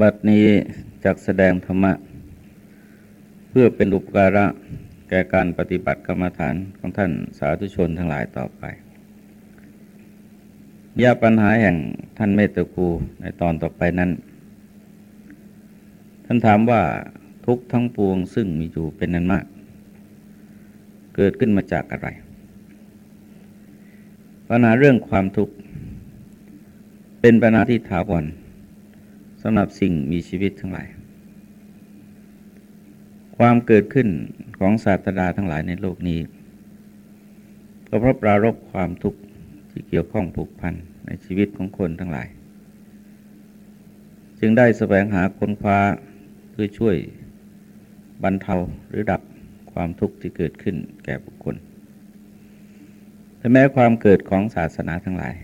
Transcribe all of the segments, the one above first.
บัดนี้จักแสดงธรรมะ เพื่อเป็นอุปการะแก่การปฏิบัติกรรมฐานของท่านสาธุชนทั้งหลายต่อไปยาปัญหาแห่งท่านเมตตาคูในตอนต่อไปนั้น ท่านถามว่าทุกทั้งปวงซึ่งมีอยู่เป็นนั้นมาก เกิดขึ้นมาจากอะไร ปัญหาเรื่องความทุกข์ เป็นปัญหาที่ถาวร สำหรับสิ่งมีชีวิตทั้งหลาย ความเกิดขึ้นของศาสตราทั้งหลายในโลกนี้ ก็เพราะปรารบความทุกข์ที่เกี่ยวข้องผูกพันในชีวิตของคนทั้งหลาย จึงได้แสวงหาค้นคว้าเพื่อช่วยบรรเทาหรือดับความทุกข์ที่เกิดขึ้นแก่บุคคลแต่แม้ความเกิดของศาสนาทั้งหลาย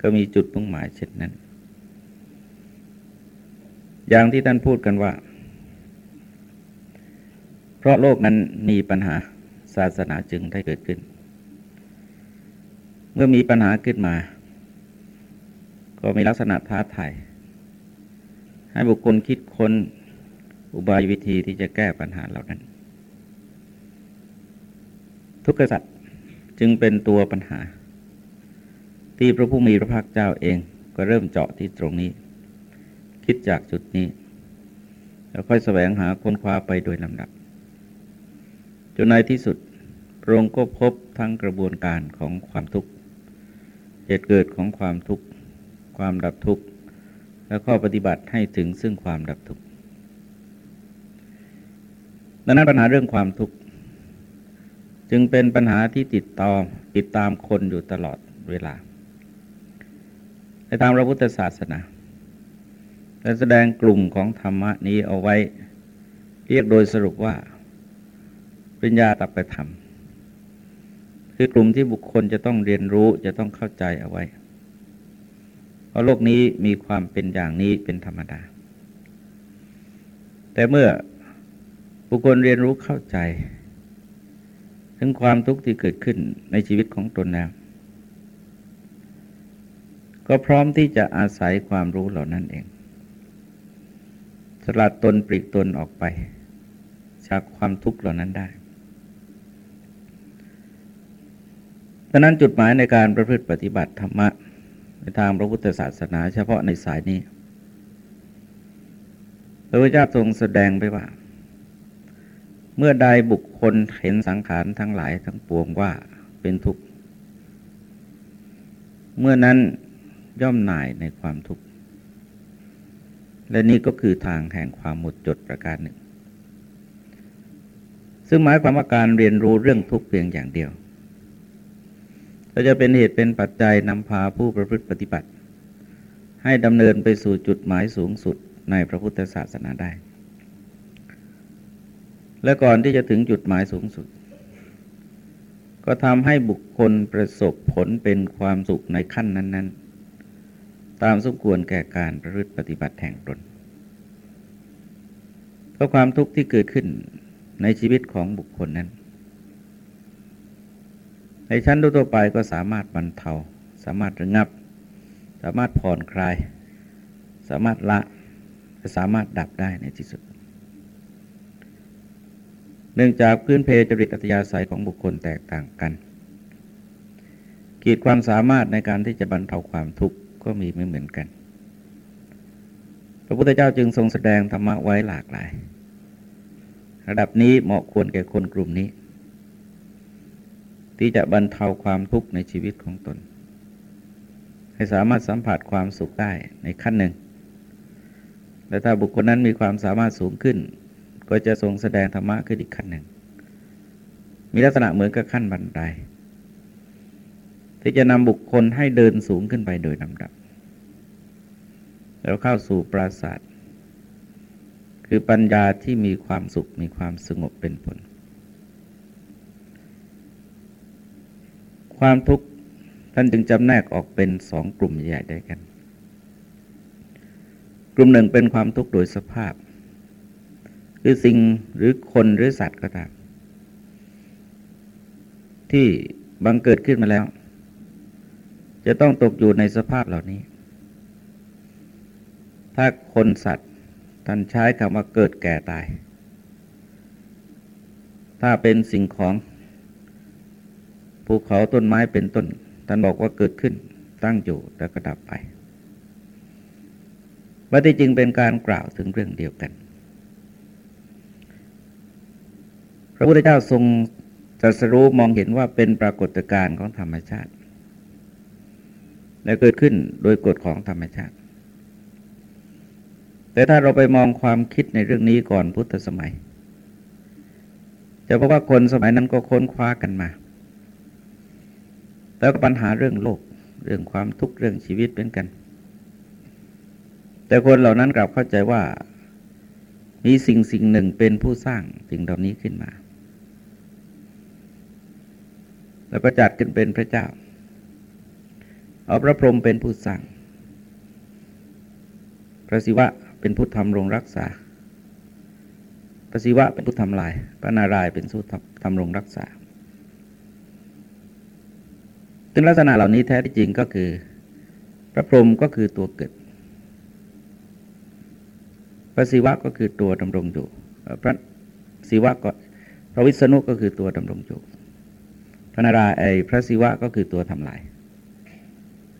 ก็มีจุดมุ่งหมายเช่นนั้น อย่างที่ท่านพูดกันว่า เพราะโลกนั้นมีปัญหาศาสนาจึงได้เกิดขึ้น เมื่อมีปัญหาขึ้นมา ก็มีลักษณะท้าทายให้บุคคลคิดค้นอุบายวิธีที่จะแก้ปัญหาเหล่านั้น ทุกขสัตว์จึงเป็นตัวปัญหา ที่พระผู้มีพระภาคเจ้าเองก็เริ่มเจาะที่ตรงนี้ คิดจากจุดนี้ แล้วค่อยแสวงหาค้นคว้าไปโดยลำดับ จนในที่สุดพระองค์ก็พบทั้งกระบวนการของความทุกข์เหตุเกิดของความทุกข์ ความดับทุกข์ และข้อปฏิบัติให้ถึงซึ่งความดับทุกข์ดังนั้นปัญหาเรื่องความทุกข์ จึงเป็นปัญหาที่ติดต่อติดตามคนอยู่ตลอดเวลาในทางพระพุทธศาสนา และแสดงกลุ่มของธรรมะนี้เอาไว้ เรียกโดยสรุปว่าปัญญาตัปธรรมคือกลุ่มที่บุคคลจะต้องเรียนรู้จะต้องเข้าใจเอาไว้ เพราะโลกนี้มีความเป็นอย่างนี้เป็นธรรมดา แต่เมื่อบุคคลเรียนรู้เข้าใจ ถึงความทุกข์ที่เกิดขึ้นในชีวิตของตนแล้วก็พร้อมที่จะอาศัยความรู้เหล่านั้นเอง สลัดตนปลีกตนออกไป จากความทุกข์เหล่านั้นได้ดังนั้นจุดหมายในการประพฤติปฏิบัติธรรมะ ในทางพระพุทธศาสนาเฉพาะในสายนี้ พระพุทธเจ้าทรงแสดงไปว่า เมื่อใดบุคคลเห็นสังขารทั้งหลายทั้งปวงว่าเป็นทุกข์ เมื่อนั้นย่อมหน่ายในความทุกข์ และนี่ก็คือทางแห่งความหมดจดประการหนึ่ง ซึ่งหมายความว่าการเรียนรู้เรื่องทุกเพียงอย่างเดียวก็จะเป็นเหตุเป็นปัจจัยนำพาผู้ประพฤติปฏิบัติ ให้ดำเนินไปสู่จุดหมายสูงสุดในพระพุทธศาสนาได้ และก่อนที่จะถึงจุดหมายสูงสุด ก็ทำให้บุคคลประสบผลเป็นความสุขในขั้นนั้น ๆ ตามสมควรแก่การประพฤติปฏิบัติแห่งตนเพราะความทุกข์ที่เกิดขึ้นในชีวิตของบุคคลนั้น ในชั้นทั่วไปก็สามารถบรรเทา สามารถระงับ สามารถผ่อนคลาย สามารถละสามารถดับได้ในที่สุด เนื่องจากพื้นเพจริตอัตยาศัยของบุคคลแตกต่างกันกีดความสามารถในการที่จะบรรเทาความทุกข์ ก็มีไม่เหมือนกัน พระพุทธเจ้าจึงทรงแสดงธรรมะไว้หลากหลาย ระดับนี้เหมาะควรแก่คนกลุ่มนี้ ที่จะบรรเทาความทุกข์ในชีวิตของตน ให้สามารถสัมผัสความสุขได้ในขั้นหนึ่ง และถ้าบุคคลนั้นมีความสามารถสูงขึ้น ก็จะทรงแสดงธรรมะขึ้นอีกขั้นหนึ่ง มีลักษณะเหมือนกับขั้นบันได ที่จะนำบุคคลให้เดินสูงขึ้นไปโดยลำดับ แล้วเข้าสู่ปราศาสตร์คือปัญญาที่มีความสุขมีความสงบเป็นผล ความทุกข์ท่านจึงจำแนกออกเป็นสองกลุ่มใหญ่ได้กัน กลุ่มหนึ่งเป็นความทุกข์โดยสภาพ คือสิ่งหรือคนหรือสัตว์ก็ตามที่บังเกิดขึ้นมาแล้ว จะต้องตกอยู่ในสภาพเหล่านี้ ถ้าคนสัตว์ท่านใช้คำว่าเกิดแก่ตาย ถ้าเป็นสิ่งของภูเขาต้นไม้เป็นต้น ท่านบอกว่าเกิดขึ้นตั้งอยู่แล้วก็ดับไปว่าที่จริงเป็นการกล่าวถึงเรื่องเดียวกัน พระพุทธเจ้าทรงตรัสรู้มองเห็นว่าเป็นปรากฏการณ์ของธรรมชาติ และเกิดขึ้นโดยกฎของธรรมชาติ แต่ถ้าเราไปมองความคิดในเรื่องนี้ก่อนพุทธสมัย จะพบว่าคนสมัยนั้นก็ค้นคว้ากันมา แล้วก็ปัญหาเรื่องโลก เรื่องความทุกข์เรื่องชีวิตเป็นกัน แต่คนเหล่านั้นกลับเข้าใจว่ามีสิ่งสิ่งหนึ่งเป็นผู้สร้างสิ่งเหล่านี้ขึ้นมา แล้วก็จัดขึ้นเป็นพระเจ้า เอาพระพรหมเป็นผู้สร้างพระศิวะเป็นผู้ทำรงรักษา พระศิวะเป็นผู้ทำลาย พระนารายณ์เป็นผู้ทำรงรักษาซึ่งลักษณะเหล่านี้แท้ที่จริงก็คือ พระพรหมก็คือตัวเกิด พระศิวะก็คือตัวดำรงอยู่ พระศิวะก็พระวิษณุก็คือตัวดำรงอยู่ พระนารายณ์ไอพระศิวะก็คือตัวทำลาย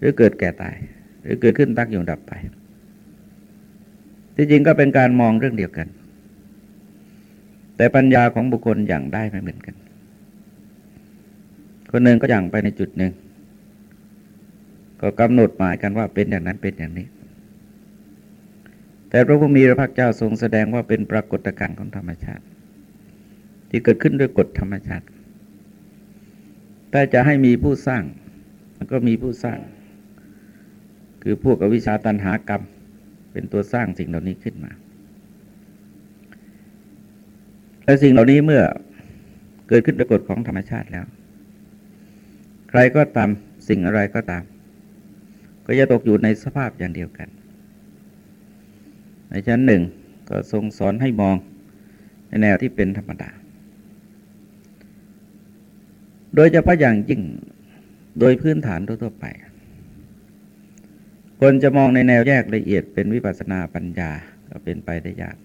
หรือเกิดแก่ตาย หรือเกิดขึ้นตั้งอยู่ดับไป ที่จริงก็เป็นการมองเรื่องเดียวกัน แต่ปัญญาของบุคคลอย่างได้ไม่เหมือนกัน คนหนึ่งก็อย่างไปในจุดหนึ่ง ก็กำหนดหมายกันว่าเป็นอย่างนั้นเป็นอย่างนี้ แต่พระพุทธมีพระภาคเจ้าทรงแสดงว่าเป็นปรากฏการณ์ของธรรมชาติ ที่เกิดขึ้นด้วยกฎธรรมชาติแต่จะให้มีผู้สร้าง มันก็มีผู้สร้าง คือพวกอวิชชาตันหากรรม เป็นตัวสร้างสิ่งเหล่านี้ขึ้นมาและสิ่งเหล่านี้เมื่อเกิดขึ้นด้วยกฎของธรรมชาติแล้ว ใครก็ตามสิ่งอะไรก็ตาม ก็จะตกอยู่ในสภาพอย่างเดียวกัน ในชั้นหนึ่งก็ทรงสอนให้มองในแนวที่เป็นธรรมดา โดยเฉพาะอย่างยิ่งโดยพื้นฐานทั่วไป คนจะมองในแนวแยกละเอียดเป็นวิปัสนาปัญญาก็เป็นไปได้ยาก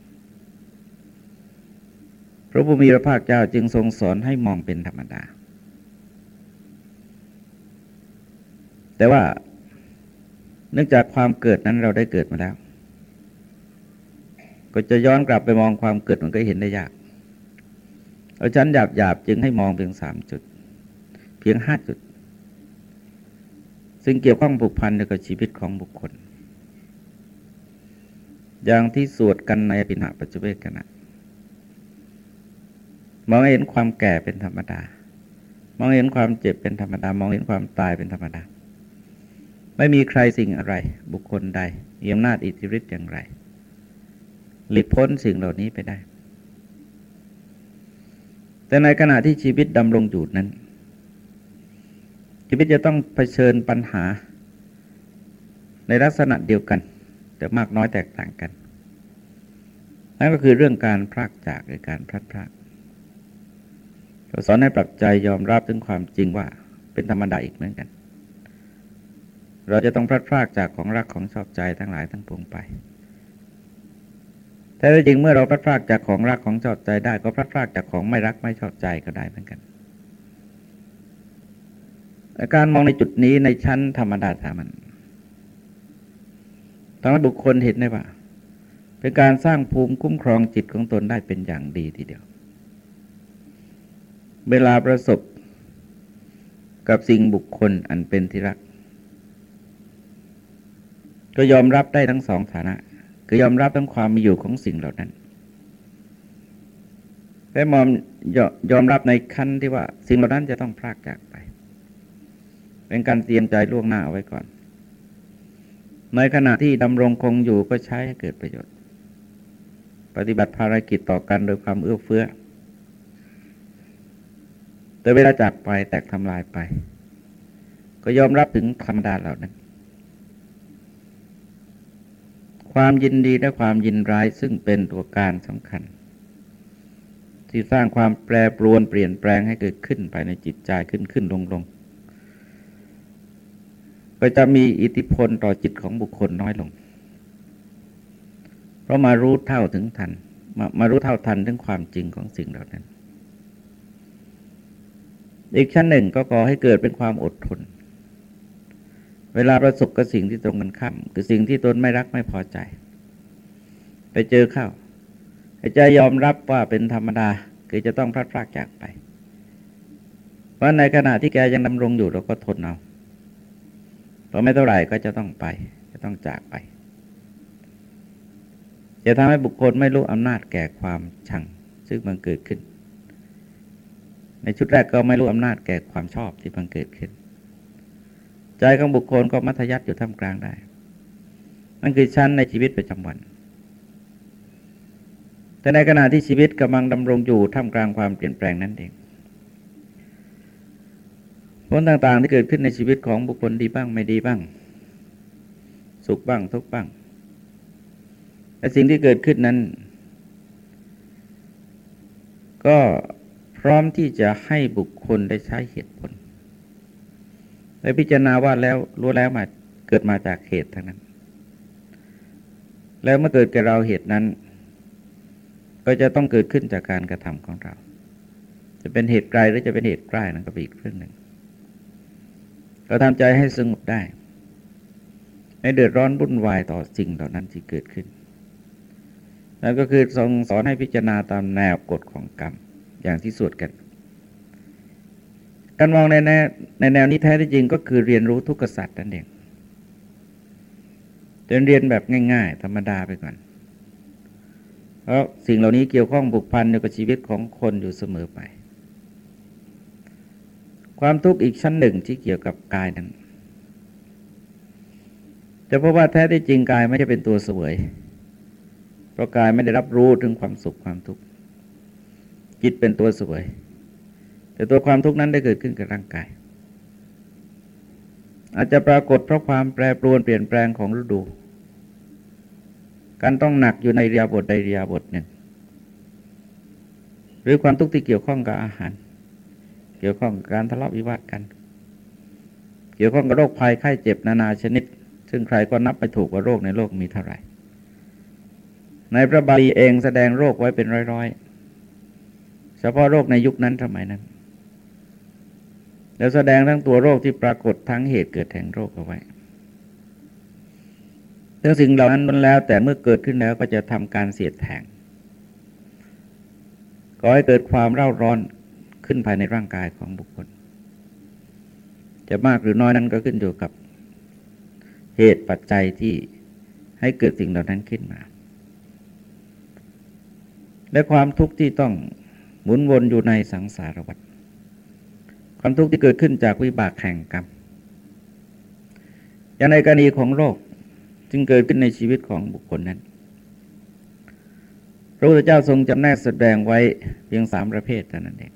พระบุมีพระภาคเจ้าจึงทรงสอนให้มองเป็นธรรมดา แต่ว่าเนื่องจากความเกิดนั้นเราได้เกิดมาแล้ว ก็จะย้อนกลับไปมองความเกิดมันก็เห็นได้ยากเอาชั้นหยาบหยาบจึงให้มองเพียงสามจุด เพียงห้าจุด ซึ่งเกี่ยวข้องผูกพันกับชีวิตของบุคคล อย่างที่สวดกันในปิณะปัจจุเวกขณะมองเห็นความแก่เป็นธรรมดา มองเห็นความเจ็บเป็นธรรมดา มองเห็นความตายเป็นธรรมดา ไม่มีใครสิ่งอะไร บุคคลใดมีอำนาจอิทธิฤทธิ์อย่างไร หลีกพ้นสิ่งเหล่านี้ไปได้ แต่ในขณะที่ชีวิตดำรงอยู่นั้น ชีวิตจะต้องเผชิญปัญหา ในลักษณะเดียวกัน แต่มากน้อยแตกต่างกัน นั่นก็คือเรื่องการพลากจากหรือการพลัดพรากเราสอนให้ปรับใจยอมรับถึงความจริงว่าเป็นธรรมดาอีกเหมือนกัน เราจะต้องพลัดพรากจากของรักของชอบใจทั้งหลายทั้งปวงไปแต่จริงเมื่อเราพลัดพรากจากของรักของชอบใจได้ ก็พลัดพรากจากของไม่รักไม่ชอบใจก็ได้เหมือนกัน การมองในจุดนี้ในชั้นธรรมดาสามัญทำให้บุคคลเห็นได้ว่า เป็นการสร้างภูมิคุ้มครองจิตของตนได้เป็นอย่างดีทีเดียว เวลาประสบกับสิ่งบุคคลอันเป็นที่รัก ก็ยอมรับได้ทั้งสองฐานะ คือยอมรับทั้งความมีอยู่ของสิ่งเหล่านั้นและมอมยอมรับในขั้นที่ว่า สิ่งเหล่านั้นจะต้องพลากจาก เป็นการเตรียมใจล่วงหน้าเอาไว้ก่อน ในขณะที่ดำรงคงอยู่ก็ใช้ให้เกิดประโยชน์ ปฏิบัติภารกิจต่อกันโดยความเอื้อเฟื้อ แต่เวลาจากไปแตกทำลายไป ก็ยอมรับถึงธรรมดาเหล่านั้น ความยินดีและความยินร้ายซึ่งเป็นตัวการสำคัญที่สร้างความแปรปรวนเปลี่ยนแปลงให้เกิดขึ้นภายในจิตใจขึ้นขึ้นลงลง ก็จะมีอิทธิพลต่อจิตของบุคคลน้อยลง เพราะมารู้เท่าถึงทันมามารู้เท่าทันถึงความจริงของสิ่งเหล่านั้น อีกชั้นหนึ่งก็ก่อให้เกิดเป็นความอดทน เวลาประสบกับสิ่งที่ตรงกันข้ามคือสิ่งที่ตนไม่รักไม่พอใจ ไปเจอเข้าให้ใจยอมรับว่าเป็นธรรมดาคือจะต้องพลาดพลาดจากไป เพราะในขณะที่แกยังดำรงอยู่เราก็ทนเอา พอไม่เท่าไหร่ก็จะต้องไป จะต้องจากไป จะทำให้บุคคลไม่รู้อำนาจแก่ความชัง ซึ่งมันเกิดขึ้น ในชุดแรกก็ไม่รู้อำนาจแก่ความชอบที่มันเกิดขึ้น ใจของบุคคลก็มัธยัติอยู่ท่ามกลางได้นั่นคือชั้นในชีวิตประจำวัน แต่ในขณะที่ชีวิตกำลังดำรงอยู่ท่ามกลางความเปลี่ยนแปลงนั่นเอง ผลต่างๆที่เกิดขึ้นในชีวิตของบุคคลดีบ้างไม่ดีบ้าง สุขบ้างทุกบ้างแต่สิ่งที่เกิดขึ้นนั้น ก็พร้อมที่จะให้บุคคลได้ใช้เหตุผลได้พิจารณาว่าแล้วรู้แล้วมาเกิดมาจากเหตุทั้งนั้น แล้วเมื่อเกิดแก่เราเหตุนั้น ก็จะต้องเกิดขึ้นจากการกระทำของเรา จะเป็นเหตุไกลหรือจะเป็นเหตุใกล้นั่นก็เป็นอีกเรื่องหนึ่ง เราทำใจให้สงบได้ไม่เดือดร้อนวุ่นวายต่อสิ่งเหล่านั้นที่เกิดขึ้นนั่นก็คือทรงสอนให้พิจารณาตามแนวกฎของกรรมอย่างที่สวดกัน การมองในแนวในแนวนี้แท้ที่จริงก็คือเรียนรู้ทุกขสัตว์นั่นเองจะเรียนแบบง่าย ๆ ธรรมดาไปก่อน เพราะสิ่งเหล่านี้เกี่ยวข้องบุกพันอยู่กับชีวิตของคนอยู่เสมอไป ความทุกข์อีกชั้นหนึ่งที่เกี่ยวกับกายนั้นจะพบว่าแท้ที่จริงกายไม่ใช่เป็นตัวเสวย เพราะกายไม่ได้รับรู้ถึงความสุขความทุกข์จิตเป็นตัวเสวย แต่ตัวความทุกข์นั้นได้เกิดขึ้นกับร่างกาย อาจจะปรากฏเพราะความแปรปรวนเปลี่ยนแปลงของฤดู การต้องหนักอยู่ในเรียบทใดเรียบทหนึ่ง หรือความทุกข์ที่เกี่ยวข้องกับอาหาร เกี่ยวข้องกับการทะเลาะวิวาทกัน เกี่ยวข้องกับโรคภัยไข้เจ็บนานาชนิด ซึ่งใครก็นับไปถูกว่าโรคในโลกมีเท่าไหร่ ในพระบาลีเองแสดงโรคไว้เป็นร้อยๆ เฉพาะโรคในยุคนั้นสมัยนั้น แล้วแสดงทั้งตัวโรคที่ปรากฏทั้งเหตุเกิดแห่งโรคเอาไว้ทั้งสิ่งเหล่านั้นมันแล้ว แต่เมื่อเกิดขึ้นแล้วก็จะทำการเสียดแทงก่อให้เกิดความเร่าร้อน ขึ้นภายในร่างกายของบุคคล จะมากหรือน้อยนั้นก็ขึ้นอยู่กับเหตุปัจจัยที่ให้เกิดสิ่งเหล่านั้นขึ้นมา และความทุกข์ที่ต้องหมุนวนอยู่ในสังสารวัฏความทุกข์ที่เกิดขึ้นจากวิบากแห่งกรรมอย่างในกรณีของโรคจึงเกิดขึ้นในชีวิตของบุคคลนั้น พระพุทธเจ้าทรงจำแนกแสดงไว้เพียงสามประเภทเท่านั้นเอง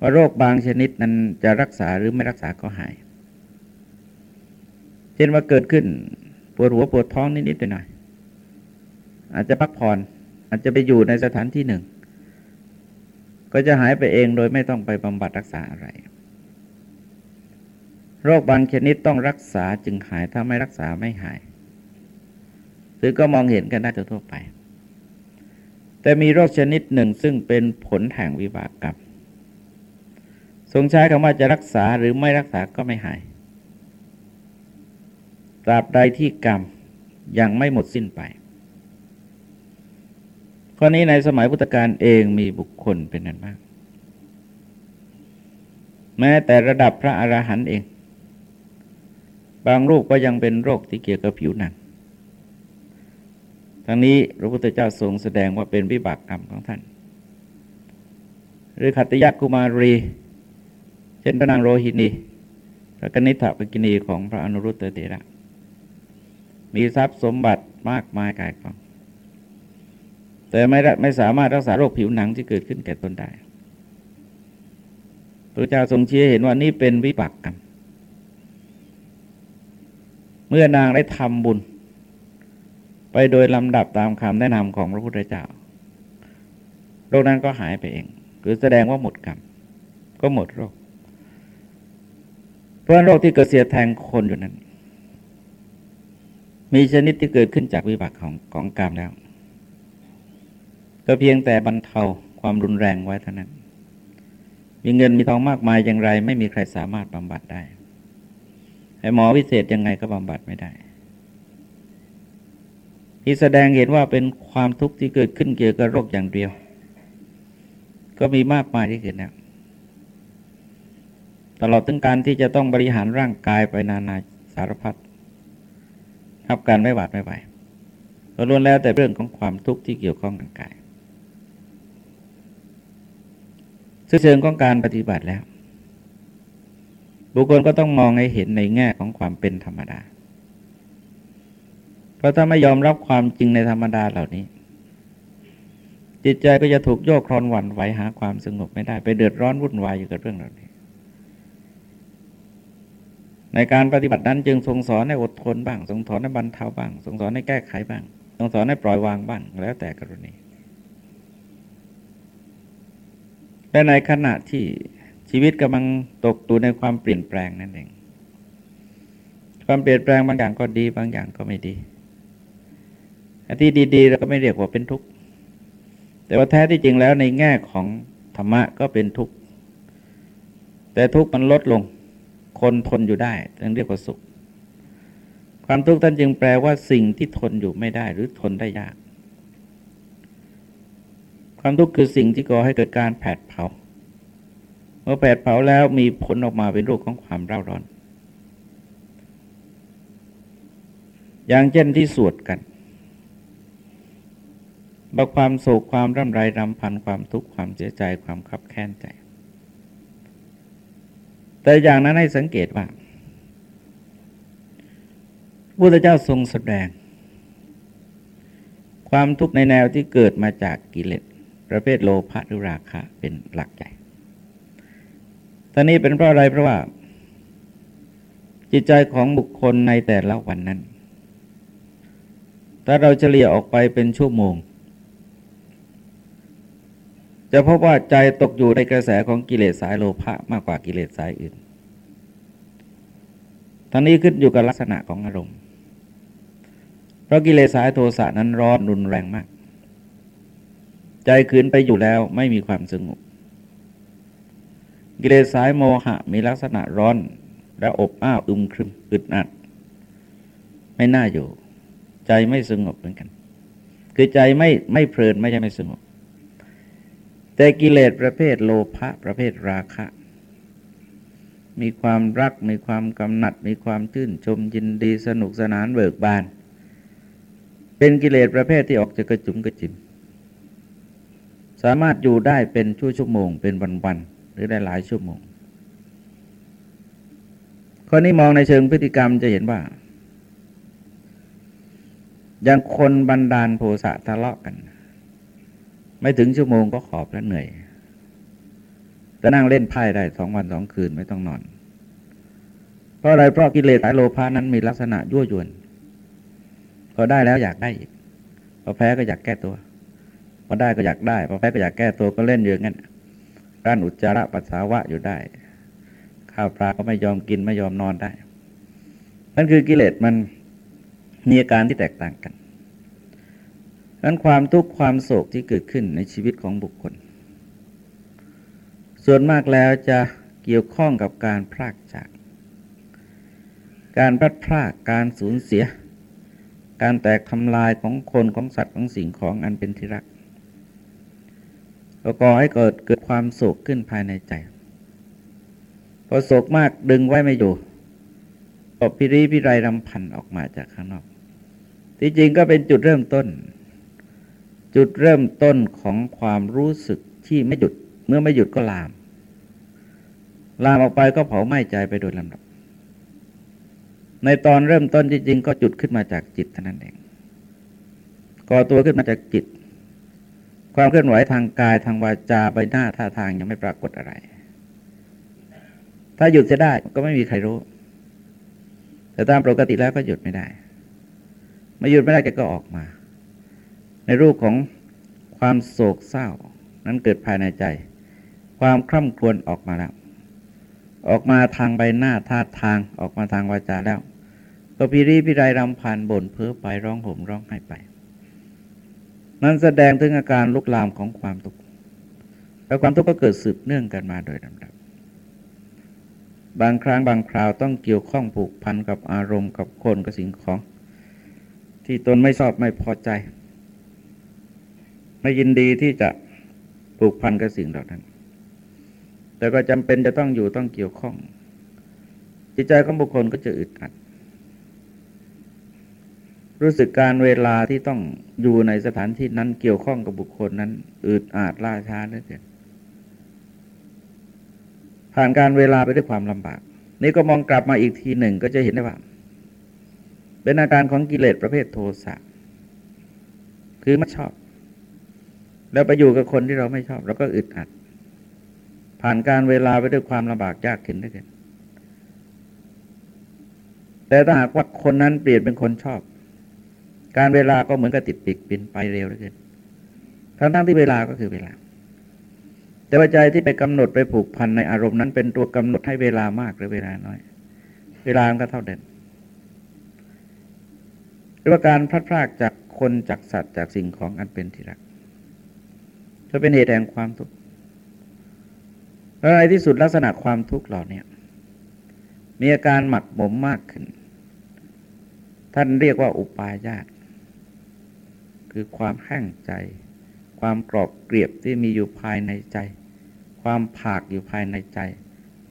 ว่าโรคบางชนิดนั้นจะรักษาหรือไม่รักษาก็หาย เช่นว่าเกิดขึ้นปวดหัวปวดท้องนิดๆหน่อยอาจจะพักผ่อนอาจจะไปอยู่ในสถานที่หนึ่ง ก็จะหายไปเองโดยไม่ต้องไปบำบัดรักษาอะไร โรคบางชนิดต้องรักษาจึงหายถ้าไม่รักษาไม่หายหรือก็มองเห็นกันได้ทั่วไป แต่มีโรคชนิดหนึ่งซึ่งเป็นผลแห่งวิบากกรรม ทรงใช้คำว่าจะรักษาหรือไม่รักษาก็ไม่หาย ตราบใดที่กรรมยังไม่หมดสิ้นไป ข้อนี้ในสมัยพุทธกาลเองมีบุคคลเป็นนั้นมาก แม้แต่ระดับพระอรหันต์เอง บางรูปก็ยังเป็นโรคที่เกี่ยวกับผิวหนัง ทั้งนี้พระพุทธเจ้าทรงแสดงว่าเป็นวิบากกรรมของท่าน หรือขัตติยกุมารี ช่นพระนางโรหินีพระกนิษฐปกินีของพระอนุรุตเตระ มีทรัพย์สมบัติมากมายกายกอง แต่ไม่ไม่สามารถรักษาโรคผิวหนังที่เกิดขึ้นแก่ตนได้พระเจ้าทรงเชี้เห็นว่านี่เป็นวิบากกรรม เมื่อนางได้ทำบุญ ไปโดยลำดับตามคำแนะนำของพระพุทธเจ้าโรคนั้นก็หายไปเอง คือแสดงว่าหมดกรรม ก็หมดโรค ราะโรคที่เกิดเสียแทงคนอยู่นั้น มีชนิดที่เกิดขึ้นจากวิบากของของกรรมแล้ว ก็เพียงแต่บรรเทาความรุนแรงไว้เท่านั้น มีเงินมีทองมากมายอย่างไร ไม่มีใครสามารถบำบัดได้ให้หมอวิเศษยังไงก็บำบัดไม่ได้ ที่แสดงเห็นว่าเป็นความทุกข์ที่เกิดขึ้นเกี่ยวกับโรคอย่างเดียว ก็มีมากมายที่เกิดแล้ว ตลอดถึงการที่จะต้องบริหารร่างกายไปนานาสารพัดทับการไม่หวาดไม่ไหวล้วนแล้วแต่เรื่องของความทุกข์ที่เกี่ยวข้องกับกายซึ่งเชิงของการปฏิบัติแล้ว บุคคลก็ต้องมองให้เห็นในแง่ของความเป็นธรรมดา เพราะถ้าไม่ยอมรับความจริงในธรรมดาเหล่านี้ จิตใจก็จะถูกโยกคลอนหวั่นไหวหาความสงบไม่ได้ไปเดือดร้อนวุ่นวายอยู่กับเรื่องเหล่านี้ ในการปฏิบัตินั้นจึงทรงสอนให้อดทนบ้าง ทรงสอนให้บรรเทาบ้าง ทรงสอนให้แก้ไขบ้าง ทรงสอนให้ปล่อยวางบ้าง แล้วแต่กรณีแต่ในขณะที่ชีวิตกำลังตกตัวในความเปลี่ยนแปลงนั่นเอง ความเปลี่ยนแปลงบางอย่างก็ดี บางอย่างก็ไม่ดีอที่ดีๆเราก็ไม่เรียกว่าเป็นทุกข์ แต่ว่าแท้ที่จริงแล้วในแง่ของธรรมะก็เป็นทุกข์ แต่ทุกข์มันลดลง คนทนอยู่ได้จึงเรียกว่าสุข ความทุกข์ท่านจึงแปลว่าสิ่งที่ทนอยู่ไม่ได้ หรือทนได้ยาก ความทุกข์คือสิ่งที่ก่อให้เกิดการแผดเผา เมื่อแผดเผาแล้วมีผลออกมาเป็นรูปของความเร่าร้อน อย่างเช่นที่สวดกันบกความโศกความร่ำไรรำพันความทุกข์ความเสียใจความขับแค้นใจ แต่อย่างนั้นให้สังเกตว่าพระเจ้าทรงแสดง ความทุกข์ในแนวที่เกิดมาจากกิเลสประเภทโลภะหรือราคะเป็นหลักใหญ่ตอนนี้เป็นเพราะอะไรเพราะว่า จิตใจของบุคคลในแต่ละวันนั้น ถ้าเราเฉลี่ยออกไปเป็นชั่วโมง จะพบว่าใจตกอยู่ในกระแสของกิเลสสายโลภะมากกว่ากิเลสสายอื่น ทั้งนี้ขึ้นอยู่กับลักษณะของอารมณ์ เพราะกิเลสสายโทสะนั้นร้อนรุนแรงมาก ใจขืนไปอยู่แล้วไม่มีความสงบ กิเลสสายโมหะมีลักษณะร้อนและอบอ้าวอึมครึมอึดอัด ไม่น่าอยู่ ใจไม่สงบเหมือนกัน คือใจไม่ไม่เพลินไม่ใช่ไม่สงบ แต่กิเลสประเภทโลภะประเภทราคะ มีความรัก มีความกำหนัด มีความชื่นชมยินดีสนุกสนานเบิกบาน เป็นกิเลสประเภทที่ออกจะกระจุมกระจิม สามารถอยู่ได้เป็นชั่วชั่วโมง เป็นวันๆหรือได้หลายชั่วโมงข้อนี้มองในเชิงพฤติกรรมจะเห็นว่า อย่างคนบันดาลโทสะทะเลาะกัน ไม่ถึงชั่วโมงก็ขอบและเหนื่อยจะนั่งเล่นไพ่ได้สองวันสองคืนไม่ต้องนอน เพราะอะไรเพราะกิเลสสายโลภานั้นมีลักษณะยั่วยวนพอได้แล้วอยากได้อีกพอแพ้ก็อยากแก้ตัวพอได้ก็อยากได้พอแพ้ก็อยากแก้ตัวก็เล่นอยู่งั้นร้านอุจจาระปัสสาวะอยู่ได้ ข้าวปลาก็ไม่ยอมกินไม่ยอมนอนได้นั่นคือกิเลสมันมีอาการที่แตกต่างกัน นั้นความทุกข์ความโศกที่เกิดขึ้นในชีวิตของบุคคล ส่วนมากแล้วจะเกี่ยวข้องกับการพลากจาก การพลัดพรากการสูญเสีย การแตกทำลายของคนของสัตว์ของสิ่งของอันเป็นที่รักก็ก่อให้เกิดเกิดความโศกขึ้นภายในใจ พอโศกมากดึงไว้ไม่อยู่ก็พิริพิไรรำพันออกมาจากข้างนอก ที่จริงก็เป็นจุดเริ่มต้น จุดเริ่มต้นของความรู้สึกที่ไม่หยุด เมื่อไม่หยุดก็ลาม ลามออกไปก็เผาไหม้ใจไปโดยลำดับ ในตอนเริ่มต้นจริงๆก็จุดขึ้นมาจากจิตเท่านั้นเองก่อตัวขึ้นมาจากจิต ความเคลื่อนไหวทางกายทางวาจาใบหน้าท่าทางยังไม่ปรากฏอะไร ถ้าหยุดจะได้ก็ไม่มีใครรู้ แต่ตามปกติแล้วก็หยุดไม่ได้ ไม่หยุดไม่ได้แกก็ออกมา ในรูปของความโศกเศร้า นั้นเกิดภายในใจ ความคร่ำครวญออกมาแล้ว ออกมาทางใบหน้าท่าทางออกมาทางวาจาแล้ว ก็พิรีพิไรรำพันบ่นเพ้อไปร้องห่มร้องไห้ไปมันแสดงถึงอาการลุกลามของความทุกข์แล้วความทุกข์ก็เกิดสืบเนื่องกันมาโดยลำดับบางครั้งบางคราวต้องเกี่ยวข้องผูกพันกับอารมณ์กับคนกับสิ่งของ ที่ตนไม่ชอบไม่พอใจ ไม่ยินดีที่จะผูกพันกับสิ่งเหล่านั้น แต่ก็จำเป็นจะต้องอยู่ต้องเกี่ยวข้อง จิตใจของบุคคลก็จะอึดอัด รู้สึกการเวลาที่ต้องอยู่ในสถานที่นั้นเกี่ยวข้องกับบุคคลนั้นอึดอัดล่าช้าเหลือเกินผ่านการเวลาไปด้วยความลำบาก นี่ก็มองกลับมาอีกทีหนึ่งก็จะเห็นได้ว่า เป็นอาการของกิเลสประเภทโทสะ คือไม่ชอบ แล้วไปอยู่กับคนที่เราไม่ชอบเราก็อึดอัด ผ่านการเวลาไปด้วยความลำบากยากเข็นได้เกินแต่ถ้าหากว่าคนนั้นเปลี่ยนเป็นคนชอบ การเวลาก็เหมือนกับติดปีกบินไปเร็วเหลือเกินทั้งๆที่เวลาก็คือเวลา แต่ว่าใจที่ไปกำหนดไปผูกพันในอารมณ์นั้น เป็นตัวกำหนดให้เวลามากหรือเวลาน้อย เวลาก็เท่าเดิมหรือว่าการพลัดพรากจากคนจากสัตว์จากสิ่งของอันเป็นที่รัก จะเป็นเหตุแห่งความทุกข์แล้วในที่สุดลักษณะความทุกข์เหล่านี้มีอาการหมักหมมมากขึ้น ท่านเรียกว่าอุปาญาต คือความแห้งใจ ความกรอบเกลียบที่มีอยู่ภายในใจ ความผากอยู่ภายในใจ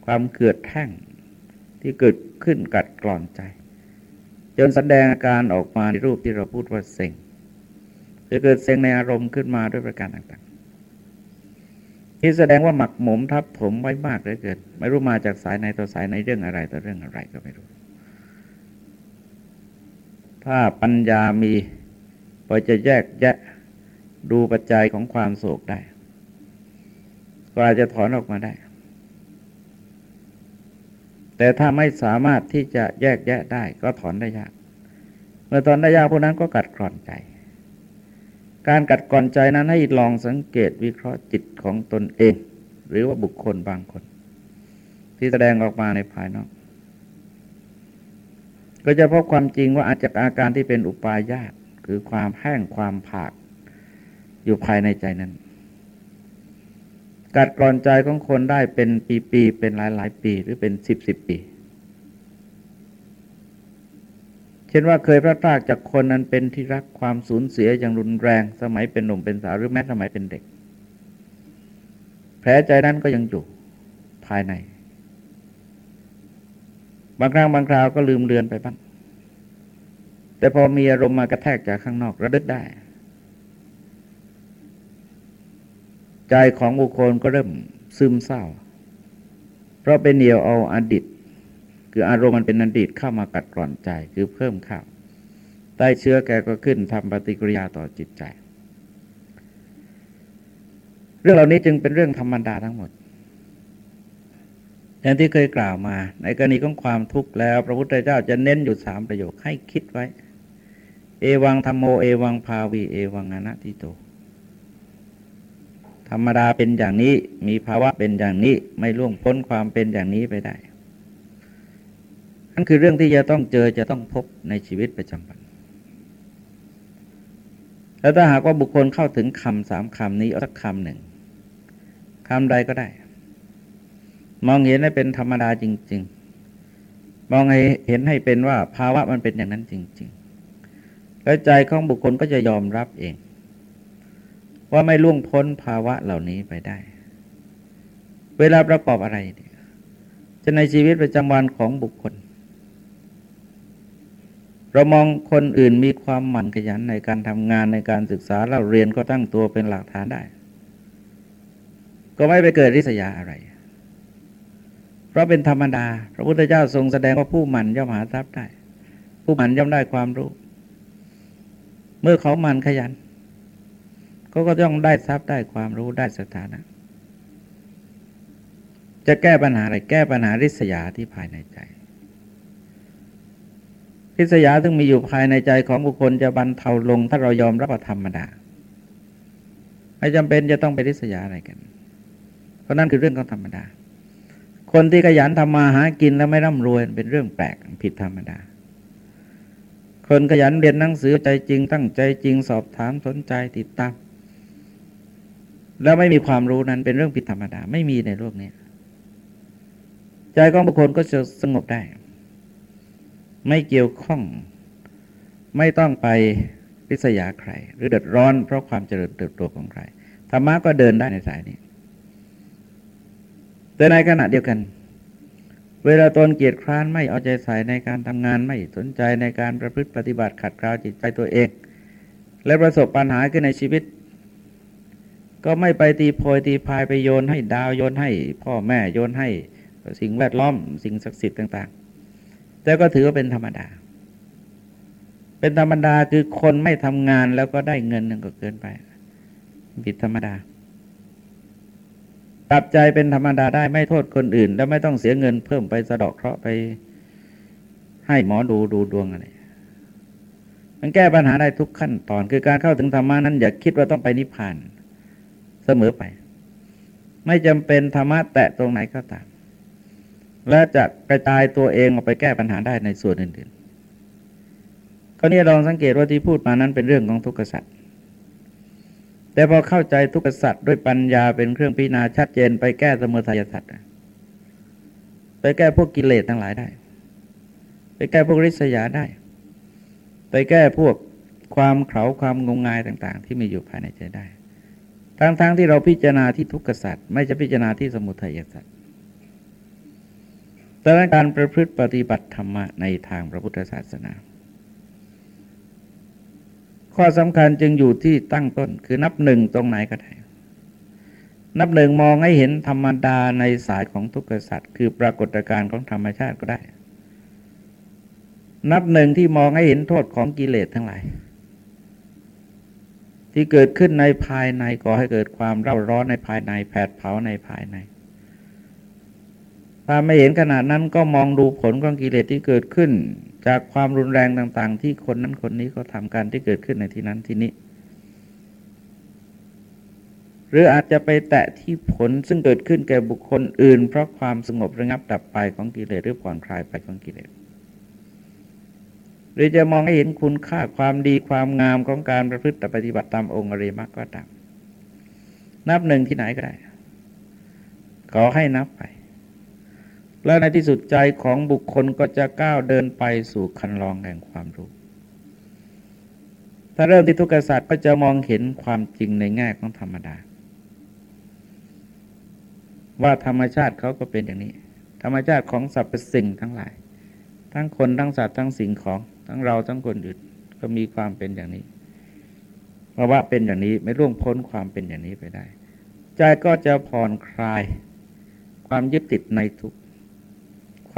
ความเกิดแท่งที่เกิดขึ้นกัดกร่อนใจ จนแสดงอาการออกมาในรูปที่เราพูดว่าเซ็งจะเกิดเซ็งในอารมณ์ขึ้นมาด้วยประการต่าง ที่แสดงว่าหมักหมมทับถมไว้มากเลยเกิดไม่รู้มาจากสายในต่อสายในเรื่องอะไรต่อเรื่องอะไรก็ไม่รู้ ถ้าปัญญามีพอจะแยกแยะดูปัจจัยของความโศกได้ ก็อาจจะถอนออกมาได้ แต่ถ้าไม่สามารถที่จะแยกแยะได้ ก็ถอนได้ยาก เมื่อถอนได้ยากพวกนั้นก็กัดกร่อนใจ การกัดกร่อนใจนั้นให้ลองสังเกตวิเคราะห์จิตของตนเอง หรือว่าบุคคลบางคน ที่แสดงออกมาในภายนอก ก็จะพบความจริงว่าอาจจะอาการที่เป็นอุปาญาตคือความแห้งความผาก อยู่ภายในใจนั้น กัดกร่อนใจของคนได้เป็นปีๆเป็นหลายๆ ปีหรือเป็นสิบสิบปี เช่นว่าเคยพระพากจากคนนั้นเป็นที่รักความสูญเสียอย่างรุนแรง สมัยเป็นหนุ่มเป็นสาวหรือแม้สมัยเป็นเด็ก แผลใจนั้นก็ยังอยู่ภายใน บางครั้งบางคราวก็ลืมเลือนไปบ้างแต่พอมีอารมณ์มากระแทกจากข้างนอกระดึกได้ ใจของบุคคลก็เริ่มซึมเศร้า เพราะเป็นเหนียวเอาอดีต คืออารมณ์มันเป็นอดีตเข้ามากัดกร่อนใจคือเพิ่มข้าวใต้เชื้อแกก็ขึ้นทำปฏิกิริยาต่อจิตใจ เรื่องเหล่านี้จึงเป็นเรื่องธรรมดาทั้งหมดอย่างที่เคยกล่าวมา ในกรณีของความทุกข์แล้ว พระพุทธเจ้าจะเน้นอยู่สามประโยคให้คิดไว้ เอวังธรรมโมเอวังภาวีเอวังอนัตติโต ธรรมดาเป็นอย่างนี้มีภาวะเป็นอย่างนี้ไม่ล่วงพ้นความเป็นอย่างนี้ไปได้ นั่นคือเรื่องที่จะต้องเจอจะต้องพบในชีวิตประจำวัน แล้วถ้าหากว่าบุคคลเข้าถึงคำสามคำนี้สักคำหนึ่งคำใดก็ได้ มองเห็นให้เป็นธรรมดาจริง ๆ มองให้เห็นให้เป็นว่าภาวะมันเป็นอย่างนั้นจริง ๆ แล้วใจของบุคคลก็จะยอมรับเอง ว่าไม่ล่วงพ้นภาวะเหล่านี้ไปได้ เวลาประกอบอะไรเนี่ยจะในชีวิตประจำวันของบุคคล เรามองคนอื่นมีความหมั่นขยันในการทำงานในการศึกษาเราเรียนก็ตั้งตัวเป็นหลักฐานได้ ก็ไม่ไปเกิดริษยาอะไร เพราะเป็นธรรมดา พระพุทธเจ้าทรงแสดงว่าผู้หมั่นย่อมหาทรัพย์ได้ ผู้หมั่นย่อมได้ความรู้ เมื่อเขาหมั่นขยันเขาก็ต้องได้ทรัพย์ได้ความรู้ได้สถานะจะแก้ปัญหาอะไรแก้ปัญหาริษยาที่ภายในใจ ริษยาซึ่งมีอยู่ภายในใจของบุคคลจะบรรเทาลง ถ้าเรายอมรับธรรมดา ไม่จำเป็นจะต้องไปริษยาอะไรกัน เพราะนั่นคือเรื่องของธรรมดา คนที่ขยันทำมาหากินแล้วไม่ร่ำรวยเป็นเรื่องแปลกผิดธรรมดา คนขยันเรียนหนังสือใจจริง ตั้งใจจริงสอบถามสนใจติดตามแล้วไม่มีความรู้นั้นเป็นเรื่องผิดธรรมดา ไม่มีในโลกนี้ ใจของบุคคลก็จะสงบได้ ไม่เกี่ยวข้อง ไม่ต้องไปริษยาใคร หรือเดือดร้อนเพราะความเจริญเติบโตของใครธรรมะก็เดินได้ในสายนี้ แต่ในขณะเดียวกัน เวลาตนเกียจคร้านไม่เอาใจใส่ในการทำงานไม่สนใจในการประพฤติปฏิบัติขัดเกลาจิตใจตัวเอง และประสบปัญหาขึ้นในชีวิต ก็ไม่ไปตีโพยตีพายไปโยนให้ดาวโยนให้ พ่อแม่โยนให้สิ่งแวดล้อม สิ่งศักดิ์สิทธิ์ต่าง แต่ก็ถือว่าเป็นธรรมดา เป็นธรรมดาคือคนไม่ทำงานแล้วก็ได้เงินนั่นก็เกินไปผิดธรรมดาปรับใจเป็นธรรมดาได้ไม่โทษคนอื่น แล้วไม่ต้องเสียเงินเพิ่มไปสะดอกเคราะห์ไปให้หมอดูดูดวงอะไร มันแก้ปัญหาได้ทุกขั้นตอน คือการเข้าถึงธรรมะนั้น อย่าคิดว่าต้องไปนิพพานเสมอไป ไม่จำเป็นธรรมะแตะตรงไหนก็ตาม และจะกระจายตัวเองออกไปแก้ปัญหาได้ในส่วนอื่นๆก็นี้ลองสังเกตว่าที่พูดมานั้นเป็นเรื่องของทุกขสัตว์แต่พอเข้าใจทุกขสัตว์ด้วยปัญญาเป็นเครื่องพิจารณาชัดเจนไปแก้สมุทัยสัตว์ไปแก้พวกกิเลสทั้งหลายได้ ไปแก้พวกริษยาได้ ไปแก้พวกความเขาความงมงายต่าง ๆ ที่มีอยู่ภายในใจได้ทั้งๆทที่เราพิจารณาที่ทุกขสัตว์ไม่จะพิจารณาที่สมุทัยสัตว์ แต่การประพฤติปฏิบัติธรรมะในทางพระพุทธศาสนา ข้อสำคัญจึงอยู่ที่ตั้งต้นคือนับหนึ่งตรงไหนก็ได้นับหนึ่งมองให้เห็นธรรมดาในสายของทุกขสัตว์คือปรากฏการณ์ของธรรมชาติก็ได้ นับหนึ่งที่มองให้เห็นโทษของกิเลสทั้งหลาย ที่เกิดขึ้นในภายในก่อให้เกิดความเร่าร้อนในภายในแผดเผาในภายใน ถ้าไม่เห็นขนาดนั้นก็มองดูผลของกิเลสที่เกิดขึ้น จากความรุนแรงต่าง ๆ ที่คนนั้นคนนี้เขาทำกันที่เกิดขึ้นในที่นั้นที่นี้ หรืออาจจะไปแตะที่ผลซึ่งเกิดขึ้นแก่บุคคลอื่น เพราะความสงบระงับดับไปของกิเลสหรือผ่อนคลายไปของกิเลสหรือจะมองให้เห็นคุณค่าความดีความงามของการประพฤติปฏิบัติตามองค์อริมักก็ตามนับหนึ่งที่ไหนก็ได้ขอให้นับไป แล้วในที่สุดใจของบุคคลก็จะก้าวเดินไปสู่คันลองแห่งความรู้ ถ้าเริ่มที่ทุกขศาสตร์ก็จะมองเห็นความจริงในแง่ของธรรมดา ว่าธรรมชาติเขาก็เป็นอย่างนี้ ธรรมชาติของสรรพสิ่งทั้งหลาย ทั้งคนทั้งสัตว์ทั้งสิ่งของ ทั้งเราทั้งคนอื่นก็มีความเป็นอย่างนี้เพราะว่าเป็นอย่างนี้ไม่ร่วงพ้นความเป็นอย่างนี้ไปได้ ใจก็จะผ่อนคลายความยึดติดในทุก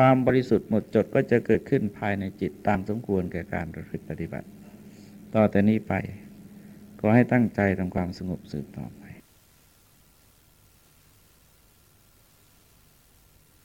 ความบริสุทธิ์หมดจดก็จะเกิดขึ้นภายในจิตตามสมควรแก่การประพฤติปฏิบัติ ต่อแต่นี้ไป ก็ให้ตั้งใจทำความสงบสืบต่อ